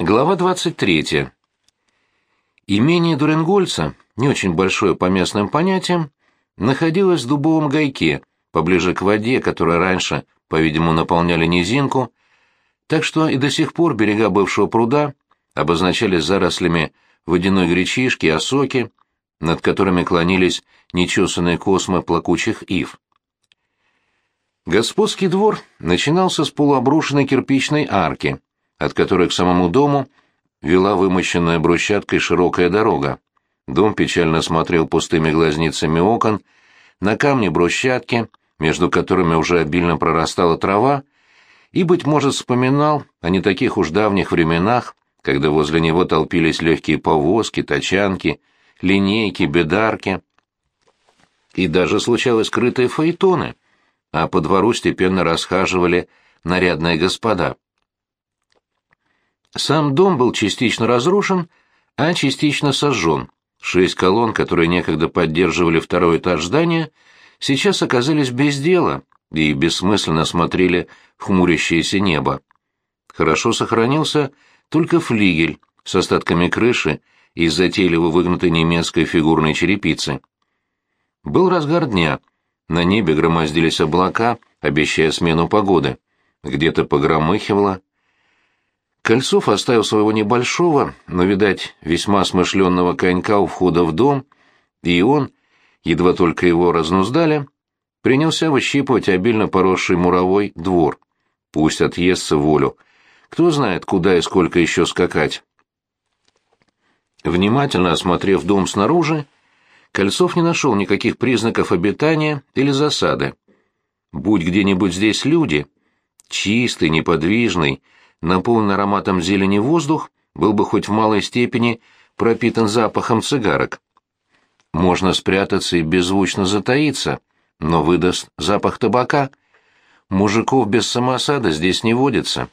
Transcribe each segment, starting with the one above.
Глава 23. Имение Дуренгольца, не очень большое по местным понятиям, находилось в дубовом гайке, поближе к воде, которая раньше, по-видимому, наполняли низинку, так что и до сих пор берега бывшего пруда обозначались зарослями водяной гречишки осоки, над которыми клонились нечесанные космы плакучих ив. Господский двор начинался с полуобрушенной кирпичной арки, от которой к самому дому вела вымощенная брусчаткой широкая дорога. Дом печально смотрел пустыми глазницами окон, на камни брусчатки, между которыми уже обильно прорастала трава, и, быть может, вспоминал о не таких уж давних временах, когда возле него толпились легкие повозки, тачанки, линейки, бедарки, и даже случалось скрытые фаэтоны, а по двору степенно расхаживали нарядные господа. Сам дом был частично разрушен, а частично сожжен. Шесть колонн, которые некогда поддерживали второй этаж здания, сейчас оказались без дела и бессмысленно смотрели в хмурящееся небо. Хорошо сохранился только флигель с остатками крыши из затейливо выгнутой немецкой фигурной черепицы. Был разгар дня, на небе громоздились облака, обещая смену погоды. Где-то погромыхивало, Кольцов оставил своего небольшого, но, видать, весьма смышленного конька у входа в дом, и он, едва только его разнуздали, принялся выщипывать обильно поросший муровой двор. Пусть отъестся волю. Кто знает, куда и сколько еще скакать. Внимательно осмотрев дом снаружи, Кольцов не нашел никаких признаков обитания или засады. Будь где-нибудь здесь люди, чистый, неподвижный, наполненный ароматом зелени воздух был бы хоть в малой степени пропитан запахом цигарок. Можно спрятаться и беззвучно затаиться, но выдаст запах табака. Мужиков без самосада здесь не водится.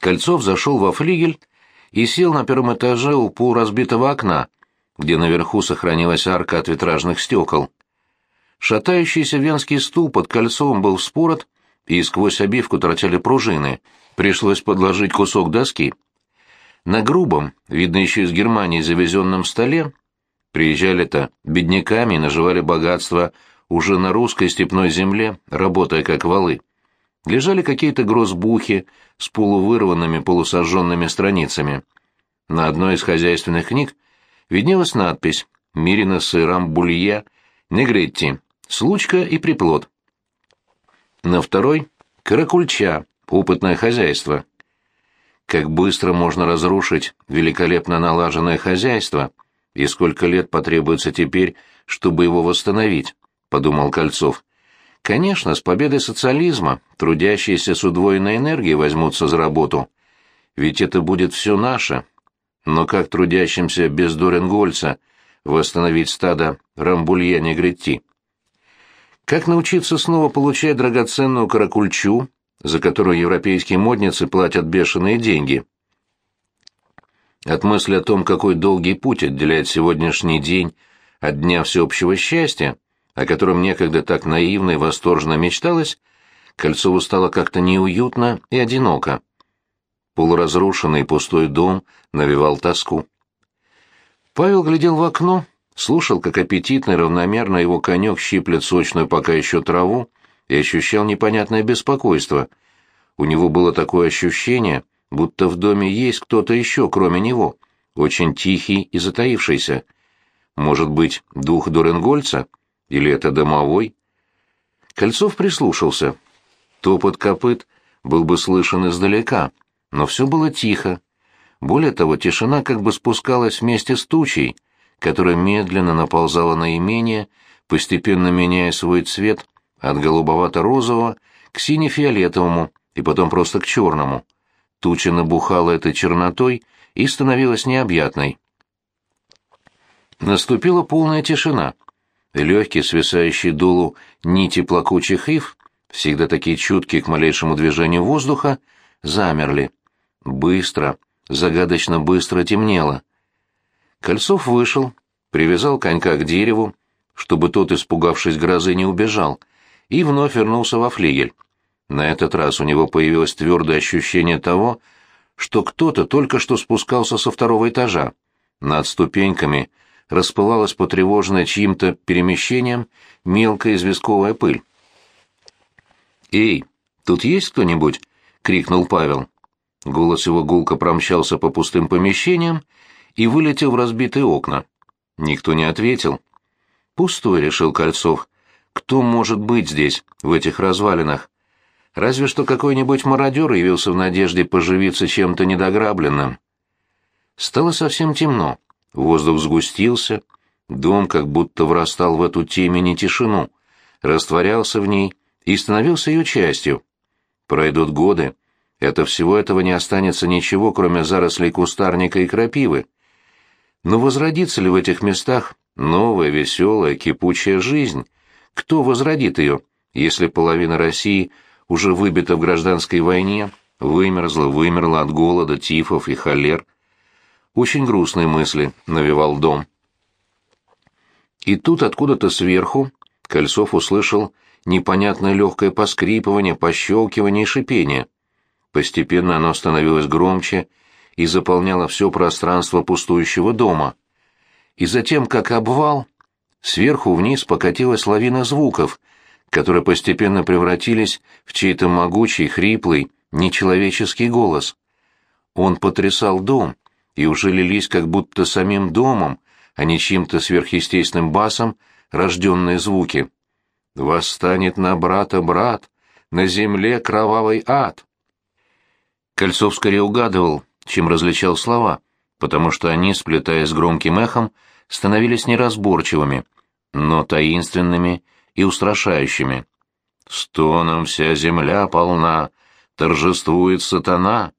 Кольцов зашел во флигель и сел на первом этаже у полуразбитого окна, где наверху сохранилась арка от витражных стекол. Шатающийся венский стул под кольцом был вспорот и сквозь обивку торчали пружины. Пришлось подложить кусок доски. На грубом, видно еще из Германии завезенном столе, приезжали-то бедняками и наживали богатство уже на русской степной земле, работая как валы. Лежали какие-то грозбухи с полувырванными полусожженными страницами. На одной из хозяйственных книг виднелась надпись «Мирина сырам булья, негретти, случка и приплод». На второй — каракульча, опытное хозяйство. Как быстро можно разрушить великолепно налаженное хозяйство, и сколько лет потребуется теперь, чтобы его восстановить, — подумал Кольцов. Конечно, с победой социализма трудящиеся с удвоенной энергией возьмутся за работу. Ведь это будет все наше. Но как трудящимся без Доренгольца восстановить стадо Рамбулья-Негретти? Как научиться снова получать драгоценную каракульчу, за которую европейские модницы платят бешеные деньги? От мысли о том, какой долгий путь отделяет сегодняшний день от дня всеобщего счастья, о котором некогда так наивно и восторженно мечталось, Кольцову стало как-то неуютно и одиноко. Полуразрушенный пустой дом навевал тоску. Павел глядел в окно слушал, как аппетитно и равномерно его конек щиплет сочную пока еще траву, и ощущал непонятное беспокойство. У него было такое ощущение, будто в доме есть кто-то еще, кроме него, очень тихий и затаившийся. Может быть, дух Дуренгольца? Или это домовой? Кольцов прислушался. Топот копыт был бы слышен издалека, но все было тихо. Более того, тишина как бы спускалась вместе с тучей, которая медленно наползала на имение, постепенно меняя свой цвет от голубовато-розового к сине-фиолетовому и потом просто к черному. Туча набухала этой чернотой и становилась необъятной. Наступила полная тишина. Легкие, свисающие дулу нити плакучих ив, всегда такие чуткие к малейшему движению воздуха, замерли. Быстро, загадочно быстро темнело. Кольцов вышел, привязал конька к дереву, чтобы тот, испугавшись грозы, не убежал, и вновь вернулся во флигель. На этот раз у него появилось твердое ощущение того, что кто-то только что спускался со второго этажа. Над ступеньками расплывалась потревоженная чьим-то перемещением мелкая известковая пыль. «Эй, тут есть кто-нибудь?» — крикнул Павел. Голос его гулко промчался по пустым помещениям и вылетел в разбитые окна. Никто не ответил. «Пустой», — решил Кольцов. «Кто может быть здесь, в этих развалинах? Разве что какой-нибудь мародер явился в надежде поживиться чем-то недограбленным». Стало совсем темно, воздух сгустился, дом как будто врастал в эту темень и тишину, растворялся в ней и становился ее частью. Пройдут годы, это всего этого не останется ничего, кроме зарослей кустарника и крапивы. Но возродится ли в этих местах новая, веселая, кипучая жизнь? Кто возродит ее, если половина России уже выбита в гражданской войне, вымерзла, вымерла от голода, тифов и холер? Очень грустные мысли навевал дом. И тут откуда-то сверху Кольцов услышал непонятное легкое поскрипывание, пощелкивание и шипение. Постепенно оно становилось громче и заполняло все пространство пустующего дома. И затем, как обвал, сверху вниз покатилась лавина звуков, которые постепенно превратились в чей-то могучий, хриплый, нечеловеческий голос. Он потрясал дом, и уже лились как будто самим домом, а не чьим-то сверхъестественным басом рожденные звуки. «Восстанет на брата брат, на земле кровавый ад!» Кольцов скорее угадывал, чем различал слова, потому что они, сплетаясь громким эхом, становились неразборчивыми, но таинственными и устрашающими. «Стоном вся земля полна, торжествует сатана!»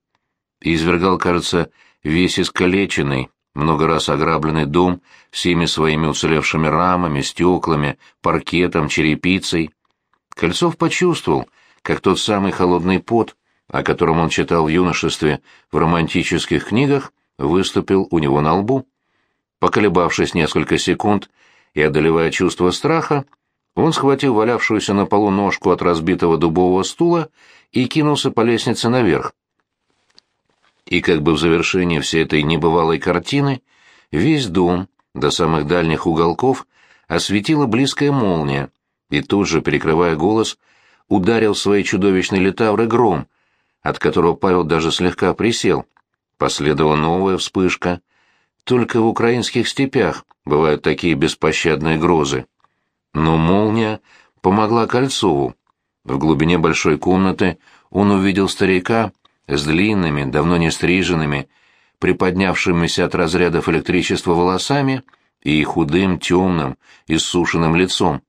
И извергал, кажется, весь искалеченный, много раз ограбленный дом всеми своими уцелевшими рамами, стеклами, паркетом, черепицей. Кольцов почувствовал, как тот самый холодный пот о котором он читал в юношестве в романтических книгах, выступил у него на лбу. Поколебавшись несколько секунд и одолевая чувство страха, он схватил валявшуюся на полу ножку от разбитого дубового стула и кинулся по лестнице наверх. И как бы в завершении всей этой небывалой картины, весь дом, до самых дальних уголков, осветила близкая молния, и тут же, перекрывая голос, ударил свои чудовищные летавры гром, от которого Павел даже слегка присел. Последовала новая вспышка. Только в украинских степях бывают такие беспощадные грозы. Но молния помогла Кольцову. В глубине большой комнаты он увидел старика с длинными, давно не стриженными, приподнявшимися от разрядов электричества волосами и худым, темным, иссушенным лицом.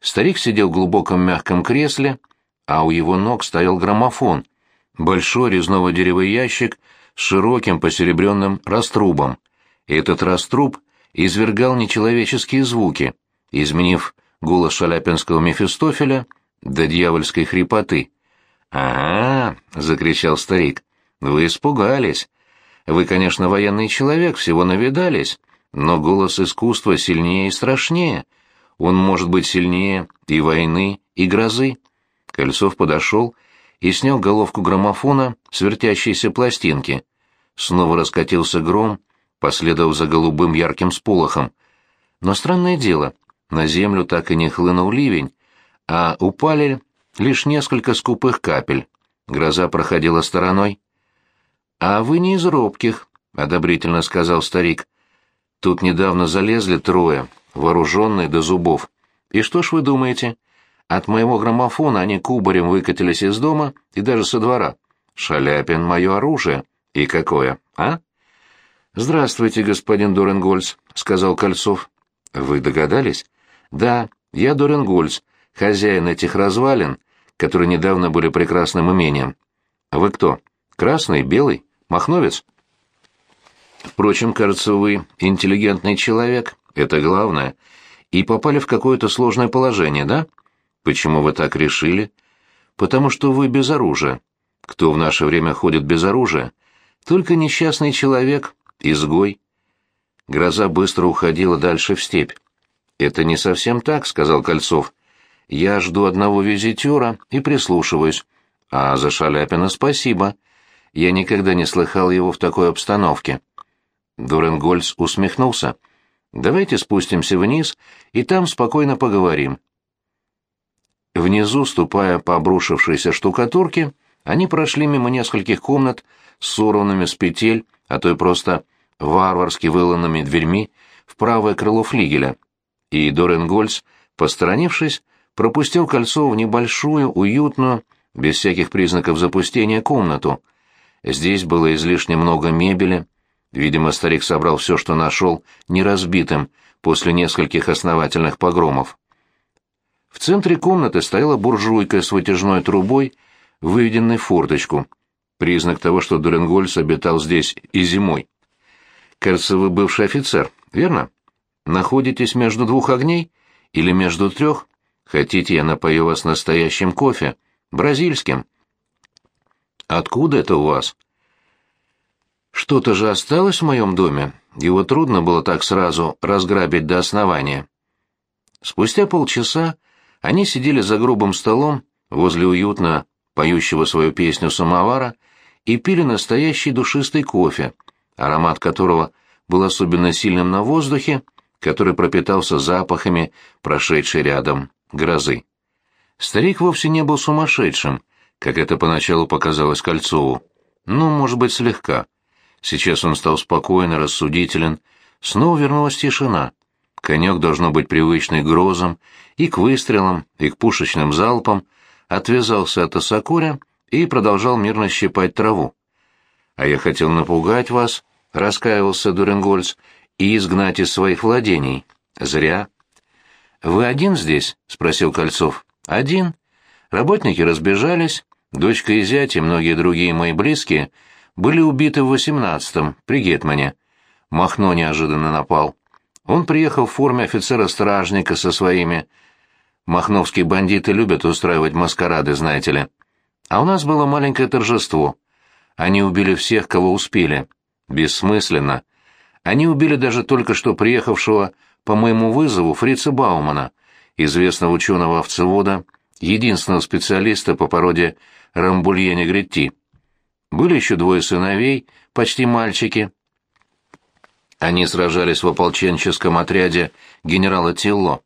Старик сидел в глубоком мягком кресле, а у его ног стоял граммофон, большой резного дерева ящик с широким посеребренным раструбом. Этот раструб извергал нечеловеческие звуки, изменив голос шаляпинского Мефистофеля до дьявольской хрипоты. «Ага», — закричал старик, — «вы испугались. Вы, конечно, военный человек, всего навидались, но голос искусства сильнее и страшнее. Он может быть сильнее и войны, и грозы». Кольцов подошел и снял головку граммофона с вертящейся пластинки. Снова раскатился гром, последовав за голубым ярким сполохом. Но странное дело, на землю так и не хлынул ливень, а упали лишь несколько скупых капель. Гроза проходила стороной. «А вы не из робких», — одобрительно сказал старик. «Тут недавно залезли трое, вооруженные до зубов. И что ж вы думаете? От моего граммофона они кубарем выкатились из дома и даже со двора. Шаляпин — мое оружие. И какое, а? «Здравствуйте, господин Доренгольц», — сказал Кольцов. «Вы догадались?» «Да, я Доренгольц, хозяин этих развалин, которые недавно были прекрасным имением. Вы кто? Красный, белый, махновец?» «Впрочем, кажется, вы интеллигентный человек, это главное, и попали в какое-то сложное положение, да?» Почему вы так решили? Потому что вы без оружия. Кто в наше время ходит без оружия? Только несчастный человек, изгой. Гроза быстро уходила дальше в степь. «Это не совсем так», — сказал Кольцов. «Я жду одного визитера и прислушиваюсь. А за Шаляпина спасибо. Я никогда не слыхал его в такой обстановке. Дуренгольц усмехнулся. «Давайте спустимся вниз, и там спокойно поговорим». Внизу, ступая по обрушившейся штукатурке, они прошли мимо нескольких комнат с сорванными с петель, а то и просто варварски выланными дверьми в правое крыло флигеля. И Доренгольц, посторонившись, пропустил кольцо в небольшую, уютную, без всяких признаков запустения комнату. Здесь было излишне много мебели. Видимо, старик собрал все, что нашел, неразбитым после нескольких основательных погромов. В центре комнаты стояла буржуйка с вытяжной трубой, выведенной в форточку. Признак того, что Дуренгольц обитал здесь и зимой. Кажется, вы бывший офицер, верно? Находитесь между двух огней? Или между трех? Хотите, я напою вас настоящим кофе? Бразильским. Откуда это у вас? Что-то же осталось в моем доме. Его трудно было так сразу разграбить до основания. Спустя полчаса они сидели за грубым столом возле уютно поющего свою песню самовара и пили настоящий душистый кофе, аромат которого был особенно сильным на воздухе, который пропитался запахами прошедшей рядом грозы. Старик вовсе не был сумасшедшим, как это поначалу показалось Кольцову. Ну, может быть, слегка. Сейчас он стал спокоен и рассудителен. Снова вернулась тишина. Конек должно быть привычный к грозам, и к выстрелам, и к пушечным залпам, отвязался от осокоря и продолжал мирно щипать траву. «А я хотел напугать вас», — раскаивался Дуренгольц, — «и изгнать из своих владений. Зря». «Вы один здесь?» — спросил Кольцов. «Один. Работники разбежались, дочка и зять и многие другие мои близкие были убиты в восемнадцатом, при Гетмане. Махно неожиданно напал. Он приехал в форме офицера-стражника со своими. Махновские бандиты любят устраивать маскарады, знаете ли. А у нас было маленькое торжество. Они убили всех, кого успели. Бессмысленно. Они убили даже только что приехавшего по моему вызову Фрица Баумана, известного ученого-овцевода, единственного специалиста по породе Рамбулье-Негретти. Были еще двое сыновей, почти мальчики. Они сражались в ополченческом отряде генерала Тилло.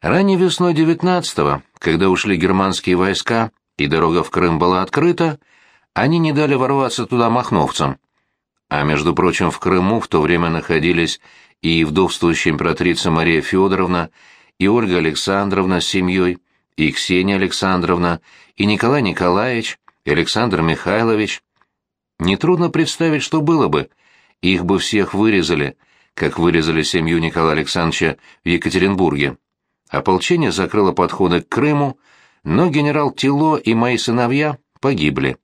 Ранней весной 19-го, когда ушли германские войска и дорога в Крым была открыта, они не дали ворваться туда махновцам. А между прочим, в Крыму в то время находились и вдовствующая императрица Мария Федоровна, и Ольга Александровна с семьей, и Ксения Александровна, и Николай Николаевич, и Александр Михайлович. Нетрудно представить, что было бы. Их бы всех вырезали, как вырезали семью Николая Александровича в Екатеринбурге. Ополчение закрыло подходы к Крыму, но генерал Тило и мои сыновья погибли.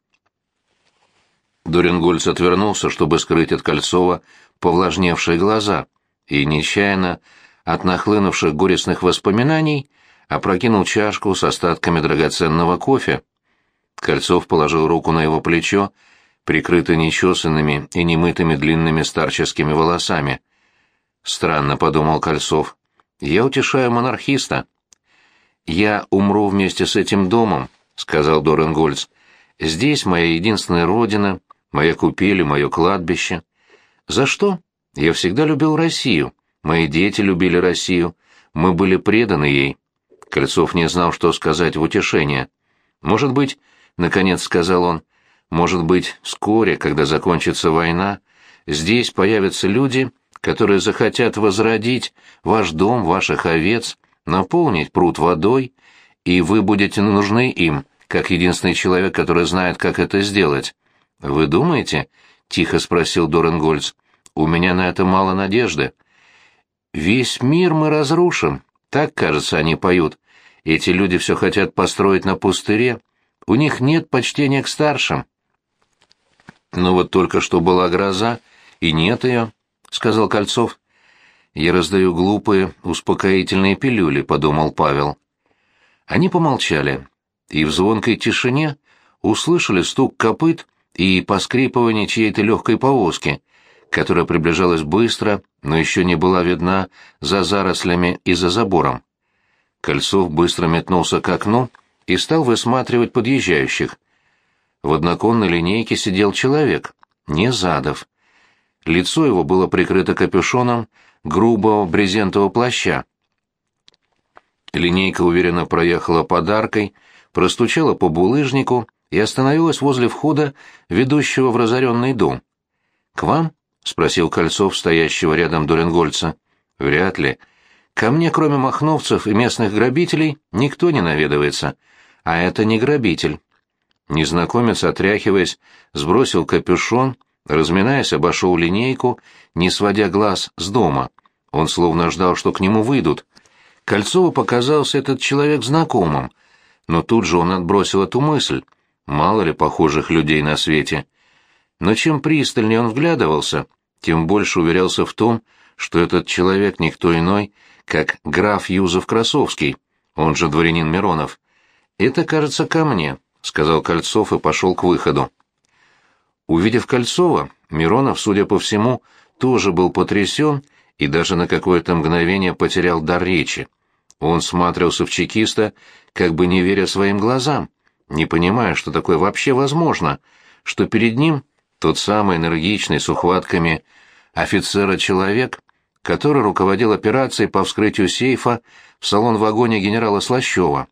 Дуренгольц отвернулся, чтобы скрыть от Кольцова повлажневшие глаза, и нечаянно, от нахлынувших горестных воспоминаний, опрокинул чашку с остатками драгоценного кофе. Кольцов положил руку на его плечо, прикрытый нечесанными и немытыми длинными старческими волосами. «Странно», — подумал Кольцов, — «я утешаю монархиста». «Я умру вместе с этим домом», — сказал Доренгольц. «Здесь моя единственная родина, моя купель мое кладбище. За что? Я всегда любил Россию, мои дети любили Россию, мы были преданы ей». Кольцов не знал, что сказать в утешение. «Может быть, — наконец сказал он, — может быть, вскоре, когда закончится война, здесь появятся люди, которые захотят возродить ваш дом, ваших овец, наполнить пруд водой, и вы будете нужны им, как единственный человек, который знает, как это сделать. Вы думаете? — тихо спросил Доренгольц. У меня на это мало надежды. Весь мир мы разрушим, так, кажется, они поют. Эти люди все хотят построить на пустыре, у них нет почтения к старшим. Но вот только что была гроза, и нет ее, — сказал Кольцов. Я раздаю глупые, успокоительные пилюли, — подумал Павел. Они помолчали, и в звонкой тишине услышали стук копыт и поскрипывание чьей-то легкой повозки, которая приближалась быстро, но еще не была видна за зарослями и за забором. Кольцов быстро метнулся к окну и стал высматривать подъезжающих. В одноконной линейке сидел человек, не Задов. Лицо его было прикрыто капюшоном грубого брезентового плаща. Линейка уверенно проехала подаркой, простучала по булыжнику и остановилась возле входа, ведущего в разоренный дом. «К вам?» — спросил Кольцов, стоящего рядом Дуренгольца. «Вряд ли. Ко мне, кроме махновцев и местных грабителей, никто не наведывается. А это не грабитель». Незнакомец, отряхиваясь, сбросил капюшон, разминаясь, обошел линейку, не сводя глаз с дома. Он словно ждал, что к нему выйдут. Кольцову показался этот человек знакомым, но тут же он отбросил эту мысль. Мало ли похожих людей на свете. Но чем пристальнее он вглядывался, тем больше уверялся в том, что этот человек никто иной, как граф Юзов Красовский, он же дворянин Миронов. «Это, кажется, ко мне», — сказал Кольцов и пошел к выходу. Увидев Кольцова, Миронов, судя по всему, тоже был потрясен и даже на какое-то мгновение потерял дар речи. Он смотрелся в чекиста, как бы не веря своим глазам, не понимая, что такое вообще возможно, что перед ним тот самый энергичный с ухватками офицера-человек, который руководил операцией по вскрытию сейфа в салон-вагоне генерала Слащева.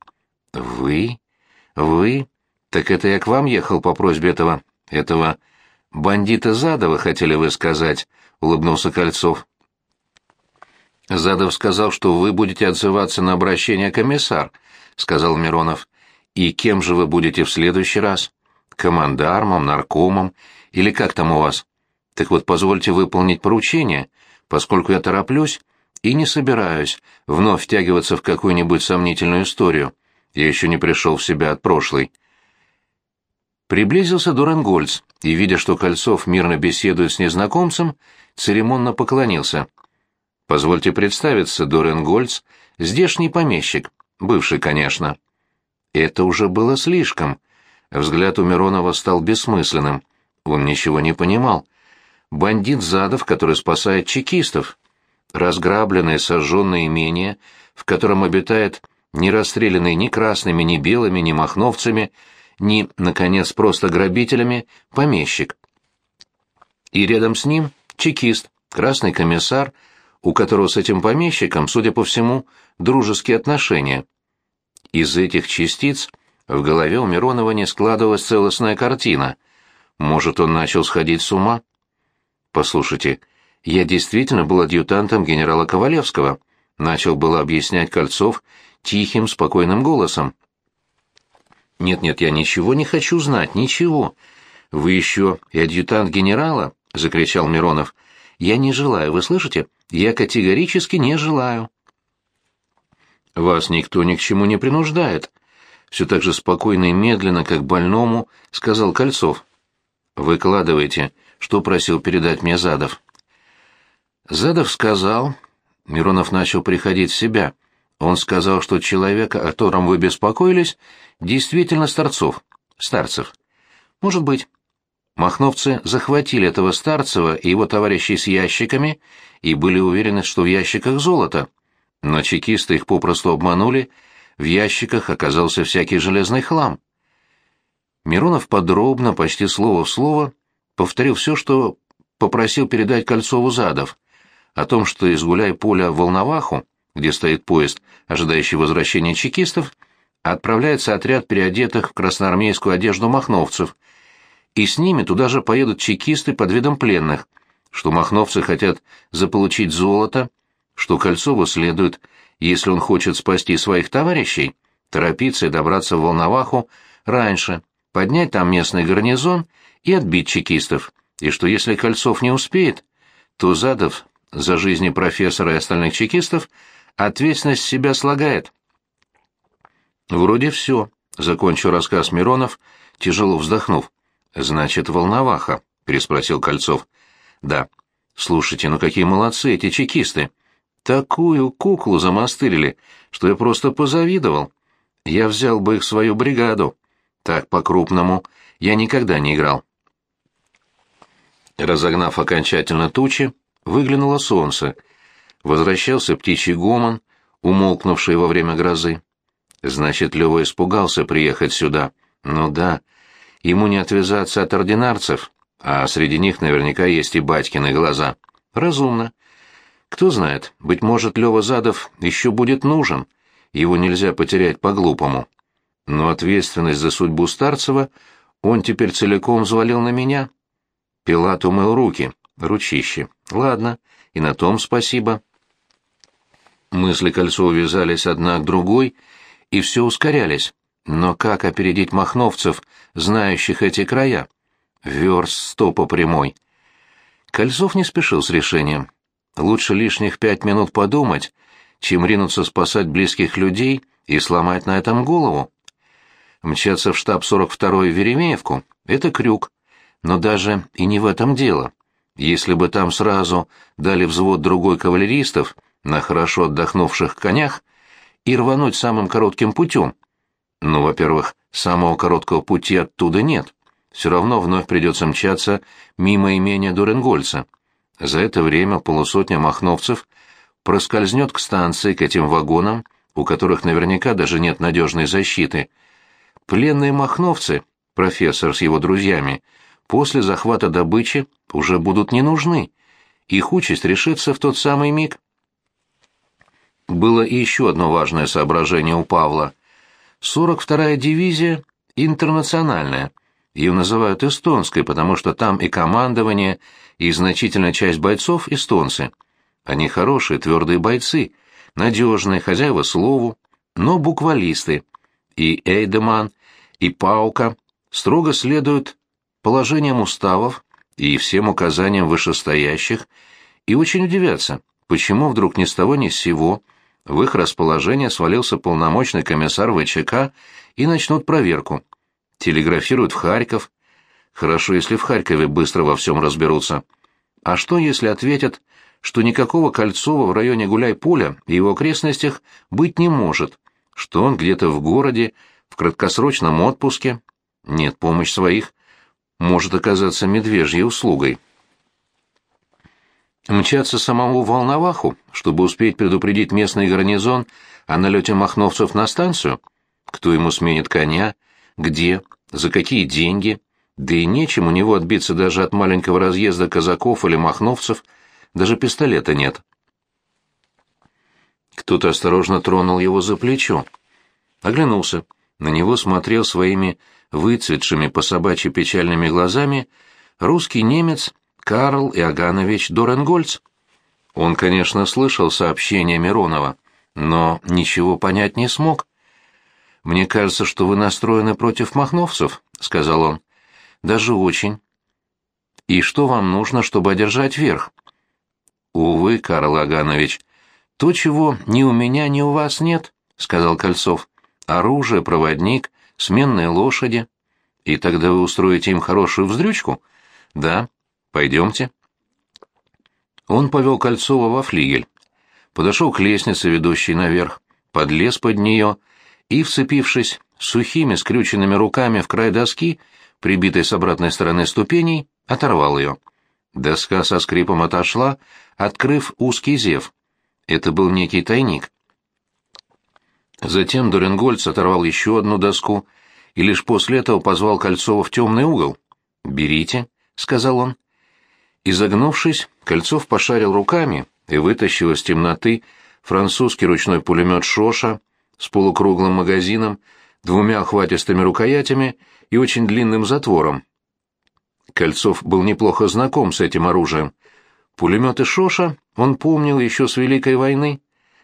«Вы? Вы? Так это я к вам ехал по просьбе этого... этого... бандита Задова, хотели вы сказать?» — улыбнулся Кольцов. «Задов сказал, что вы будете отзываться на обращение комиссар», — сказал Миронов. «И кем же вы будете в следующий раз? Командармом, наркомом или как там у вас? Так вот, позвольте выполнить поручение, поскольку я тороплюсь и не собираюсь вновь втягиваться в какую-нибудь сомнительную историю. Я еще не пришел в себя от прошлой». Приблизился Дуренгольц и, видя, что Кольцов мирно беседует с незнакомцем, церемонно поклонился — Позвольте представиться, Дорен Гольц, здешний помещик, бывший, конечно. Это уже было слишком. Взгляд у Миронова стал бессмысленным. Он ничего не понимал. Бандит Задов, который спасает чекистов. Разграбленное сожженное имение, в котором обитает не расстрелянный ни красными, ни белыми, ни махновцами, ни, наконец, просто грабителями, помещик. И рядом с ним чекист, красный комиссар — у которого с этим помещиком, судя по всему, дружеские отношения. Из этих частиц в голове у Миронова не складывалась целостная картина. Может, он начал сходить с ума? Послушайте, я действительно был адъютантом генерала Ковалевского, начал было объяснять Кольцов тихим, спокойным голосом. Нет-нет, я ничего не хочу знать, ничего. Вы еще и адъютант генерала, закричал Миронов. Я не желаю, вы слышите? Я категорически не желаю. Вас никто ни к чему не принуждает. Все так же спокойно и медленно, как больному, сказал Кольцов. Выкладывайте, что просил передать мне Задов. Задов сказал... Миронов начал приходить в себя. Он сказал, что человек, о котором вы беспокоились, действительно Старцов. Старцев. Может быть. Махновцы захватили этого Старцева и его товарищей с ящиками и были уверены, что в ящиках золото. Но чекисты их попросту обманули, в ящиках оказался всякий железный хлам. Миронов подробно, почти слово в слово, повторил все, что попросил передать Кольцову Задов, о том, что из гуляй-поля в Волноваху, где стоит поезд, ожидающий возвращения чекистов, отправляется отряд переодетых в красноармейскую одежду махновцев, и с ними туда же поедут чекисты под видом пленных — что махновцы хотят заполучить золото, что Кольцову следует, если он хочет спасти своих товарищей, торопиться и добраться в Волноваху раньше, поднять там местный гарнизон и отбить чекистов, и что если Кольцов не успеет, то Задов за жизни профессора и остальных чекистов ответственность себя слагает. «Вроде все», — закончил рассказ Миронов, тяжело вздохнув. «Значит, Волноваха», — переспросил Кольцов. Да. Слушайте, ну какие молодцы эти чекисты. Такую куклу замастырили, что я просто позавидовал. Я взял бы их в свою бригаду. Так по-крупному я никогда не играл. Разогнав окончательно тучи, выглянуло солнце. Возвращался птичий гомон, умолкнувший во время грозы. Значит, Лёва испугался приехать сюда. Ну да. ему не отвязаться от ординарцев, а среди них наверняка есть и батькины глаза. Разумно. Кто знает, быть может, Лёва Задов еще будет нужен, его нельзя потерять по-глупому. Но ответственность за судьбу Старцева он теперь целиком взвалил на меня. Пилат умыл руки, ручище. Ладно, и на том спасибо. Мысли Кольцова вязались одна к другой, и все ускорялись. Но как опередить махновцев, знающих эти края? Верст сто по прямой. Кольцов не спешил с решением. Лучше лишних пять минут подумать, чем ринуться спасать близких людей и сломать на этом голову. Мчаться в штаб 42-й в Веремеевку — это крюк. Но даже и не в этом дело. Если бы там сразу дали взвод другой кавалеристов на хорошо отдохнувших конях и рвануть самым коротким путем. Ну, во-первых, самого короткого пути оттуда нет. Все равно вновь придется мчаться мимо имения Дуренгольца. За это время полусотня махновцев проскользнет к станции, к этим вагонам, у которых наверняка даже нет надежной защиты. Пленные махновцы, профессор с его друзьями, после захвата добычи уже будут не нужны. Их участь решится в тот самый миг. Было и еще одно важное соображение у Павла. 42-я дивизия интернациональная. Ее называют эстонской, потому что там и командование, и значительная часть бойцов эстонцы. Они хорошие, твердые бойцы, надежные, хозяева слову, но буквалисты. И Эйдеман, и Паука строго следуют положениям уставов и всем указаниям вышестоящих, и очень удивятся, почему вдруг ни с того ни с сего в их расположение свалился полномочный комиссар ВЧК и начнут проверку. Телеграфируют в Харьков. Хорошо, если в Харькове быстро во всем разберутся. А что, если ответят, что никакого Кольцова в районе Гуляй-Поля и его окрестностях быть не может, что он где-то в городе, в краткосрочном отпуске? Нет, помощь своих может оказаться медвежьей услугой. Мчаться самому Волноваху, чтобы успеть предупредить местный гарнизон о налете махновцев на станцию? Кто ему сменит коня? Где? За какие деньги? Да и нечем у него отбиться даже от маленького разъезда казаков или махновцев, даже пистолета нет. Кто-то осторожно тронул его за плечо. Оглянулся. На него смотрел своими выцветшими по собачьи печальными глазами русский немец Карл Иоганович Доренгольц. Он, конечно, слышал сообщение Миронова, но ничего понять не смог. «Мне кажется, что вы настроены против махновцев», — сказал он. «Даже очень». «И что вам нужно, чтобы одержать верх?» «Увы, Карл Аганович, то, чего ни у меня, ни у вас нет», — сказал Кольцов. «Оружие, проводник, сменные лошади. И тогда вы устроите им хорошую вздрючку? Да. Пойдемте. Он повел Кольцова во флигель. Подошел к лестнице, ведущей наверх, подлез под нее и, вцепившись сухими скрюченными руками в край доски, прибитой с обратной стороны ступеней, оторвал ее. Доска со скрипом отошла, открыв узкий зев. Это был некий тайник. Затем Доренгольц оторвал еще одну доску и лишь после этого позвал Кольцова в темный угол. «Берите», — сказал он. Изогнувшись, Кольцов пошарил руками и вытащил из темноты французский ручной пулемет «Шоша» с полукруглым магазином, двумя охватистыми рукоятями и очень длинным затвором. Кольцов был неплохо знаком с этим оружием. Пулеметы «Шоша» он помнил еще с Великой войны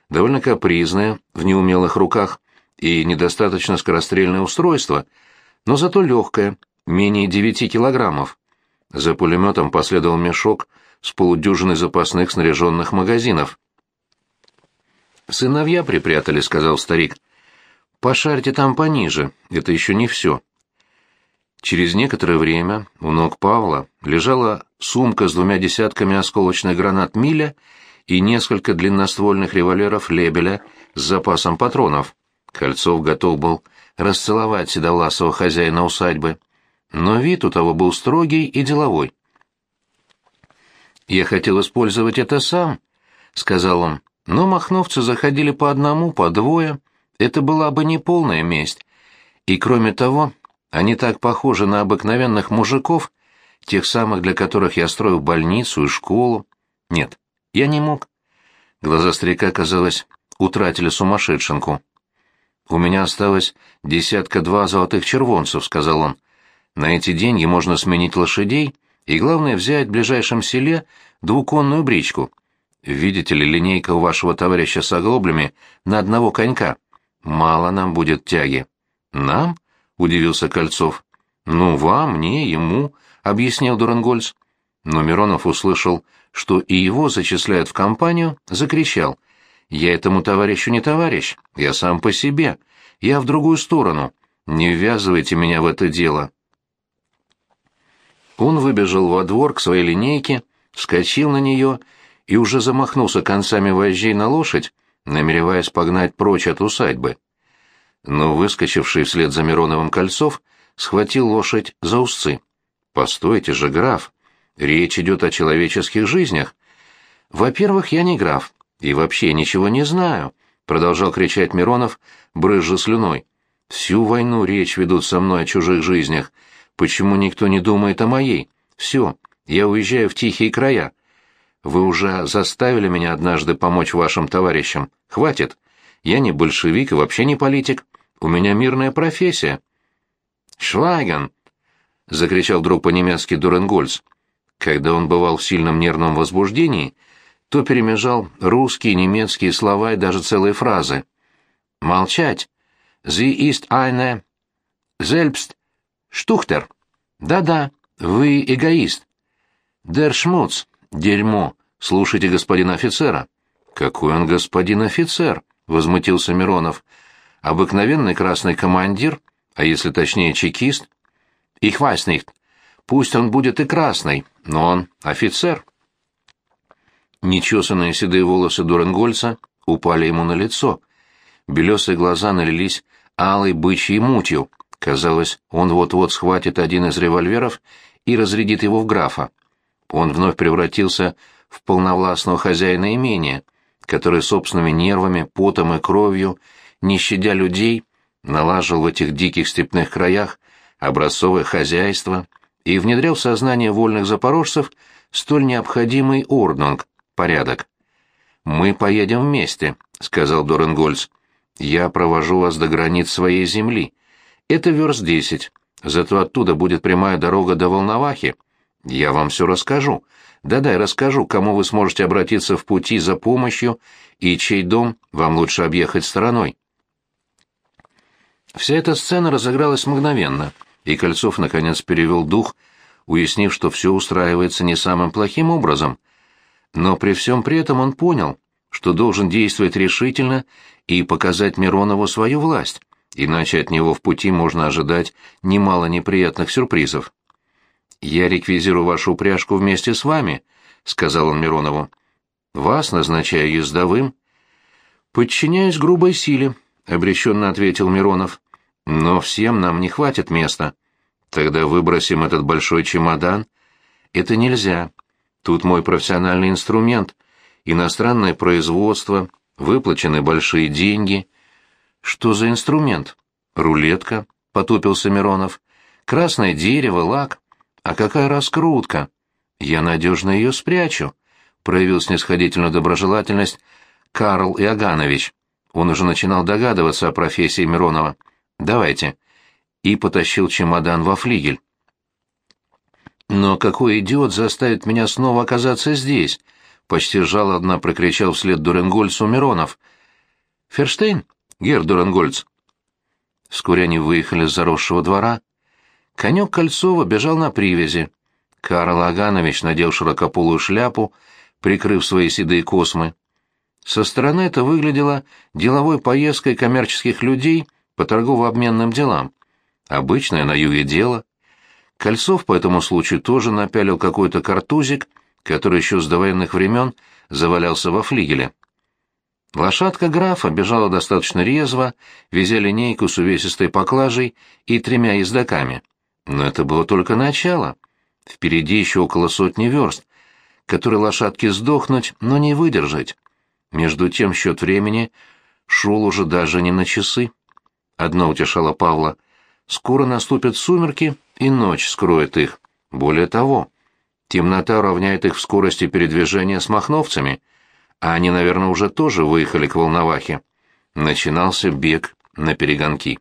довольно капризное, в неумелых руках, и недостаточно скорострельное устройство, но зато легкое, менее девяти килограммов. За пулеметом последовал мешок с полудюжиной запасных снаряженных магазинов. «Сыновья припрятали», — сказал старик. «Пошарьте там пониже, это еще не все». Через некоторое время у ног Павла лежала сумка с двумя десятками осколочных гранат «Миля» и несколько длинноствольных револьверов «Лебеля» с запасом патронов. Кольцов готов был расцеловать седовласого хозяина усадьбы, но вид у того был строгий и деловой. «Я хотел использовать это сам», — сказал он, — «но махновцы заходили по одному, по двое. Это была бы не полная месть. И кроме того, Они так похожи на обыкновенных мужиков, тех самых, для которых я строю больницу и школу. Нет, я не мог. Глаза старика, казалось, утратили сумасшедшенку. «У меня осталось десятка-два золотых червонцев», — сказал он. «На эти деньги можно сменить лошадей и, главное, взять в ближайшем селе двуконную бричку. Видите ли, линейка у вашего товарища с оглоблями на одного конька. Мало нам будет тяги». «Нам?» — удивился Кольцов. «Ну, вам, мне, ему», — объяснил Дуренгольц. Но Миронов услышал, что и его зачисляют в компанию, закричал. «Я этому товарищу не товарищ, я сам по себе, я в другую сторону, не ввязывайте меня в это дело». Он выбежал во двор к своей линейке, вскочил на нее и уже замахнулся концами вожжей на лошадь, намереваясь погнать прочь от усадьбы. Но выскочивший вслед за Мироновым Кольцов схватил лошадь за узцы. «Постойте же, граф, речь идет о человеческих жизнях. Во-первых, я не граф, и вообще ничего не знаю», — продолжал кричать Миронов, брызжа слюной. «Всю войну речь ведут со мной о чужих жизнях. Почему никто не думает о моей? Все, я уезжаю в тихие края. Вы уже заставили меня однажды помочь вашим товарищам. Хватит. Я не большевик и вообще не политик. У меня мирная профессия». «Швайген!» — закричал вдруг по-немецки Дуренгольц. Когда он бывал в сильном нервном возбуждении, то перемежал русские, немецкие слова и даже целые фразы. «Молчать! Sie ist eine... Selbst... Штухтер! Да-да, вы эгоист. Der Schmutz! Дерьмо! Слушайте господина офицера!» «Какой он господин офицер?» — возмутился Миронов. «Обыкновенный красный командир, а если точнее чекист?» «Ich weiß nicht. Пусть он будет и красный, но он офицер». Нечесанные седые волосы Дуренгольца упали ему на лицо. Белесые глаза налились алой бычьей мутью. Казалось, он вот-вот схватит один из револьверов и разрядит его в графа. Он вновь превратился в полновластного хозяина имения, который собственными нервами, потом и кровью, не щадя людей, налаживал в этих диких степных краях образцовое хозяйство и внедрял в сознание вольных запорожцев столь необходимый орднунг, порядок. «Мы поедем вместе», — сказал Доренгольц. «Я провожу вас до границ своей земли. Это верст десять, зато оттуда будет прямая дорога до Волновахи. Я вам все расскажу. Да-да, расскажу, кому вы сможете обратиться в пути за помощью и чей дом вам лучше объехать стороной». Вся эта сцена разыгралась мгновенно, и Кольцов наконец перевел дух, уяснив, что все устраивается не самым плохим образом — но при всем при этом он понял, что должен действовать решительно и показать Миронову свою власть, иначе от него в пути можно ожидать немало неприятных сюрпризов. «Я реквизирую вашу упряжку вместе с вами», — сказал он Миронову. «Вас назначаю ездовым». «Подчиняюсь грубой силе», — обреченно ответил Миронов. «Но всем нам не хватит места. Тогда выбросим этот большой чемодан». «Это нельзя», Тут мой профессиональный инструмент, иностранное производство, выплачены большие деньги. Что за инструмент? Рулетка, потупился Миронов. Красное дерево, лак. А какая раскрутка? Я надежно ее спрячу, проявил снисходительную доброжелательность Карл Иоганович. Он уже начинал догадываться о профессии Миронова. Давайте. И потащил чемодан во флигель. «Но какой идиот заставит меня снова оказаться здесь?» — почти жалобно прокричал вслед Дуренгольцу Миронов. «Ферштейн? Гер Дуренгольц?» Вскоре они выехали с заросшего двора. Конек Кольцова бежал на привязи. Карл Аганович надел широкополую шляпу, прикрыв свои седые космы. Со стороны это выглядело деловой поездкой коммерческих людей по торгово-обменным делам. Обычное на юге дело. Кольцов по этому случаю тоже напялил какой-то картузик, который еще с довоенных времен завалялся во флигеле. Лошадка графа бежала достаточно резво, везя линейку с увесистой поклажей и тремя ездаками. Но это было только начало. Впереди еще около сотни верст, которые лошадке сдохнуть, но не выдержать. Между тем счет времени шел уже даже не на часы. Одно утешало Павла. скоро наступят сумерки, и ночь скроет их. Более того, темнота равняет их в скорости передвижения с махновцами, а они, наверное, уже тоже выехали к Волновахе. Начинался бег на перегонки.